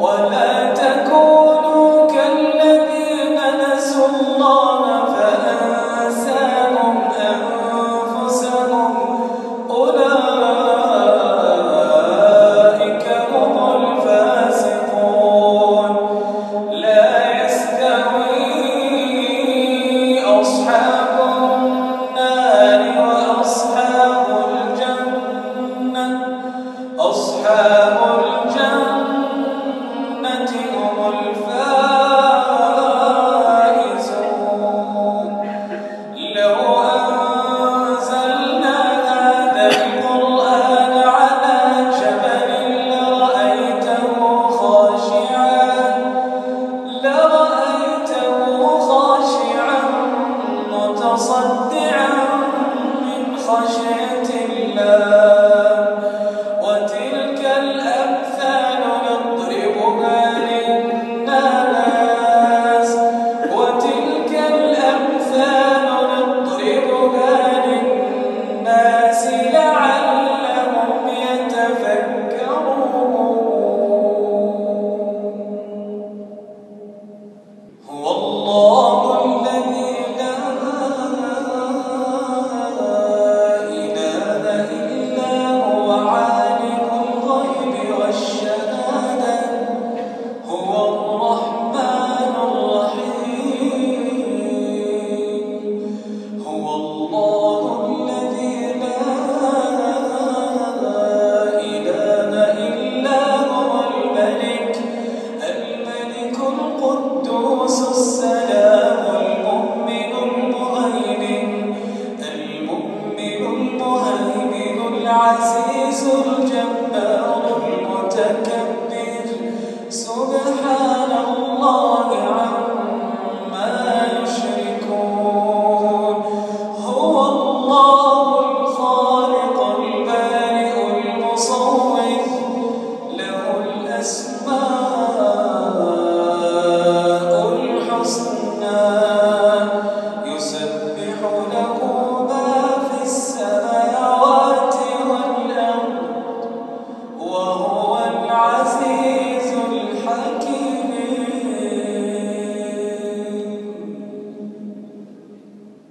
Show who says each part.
Speaker 1: ولا الصور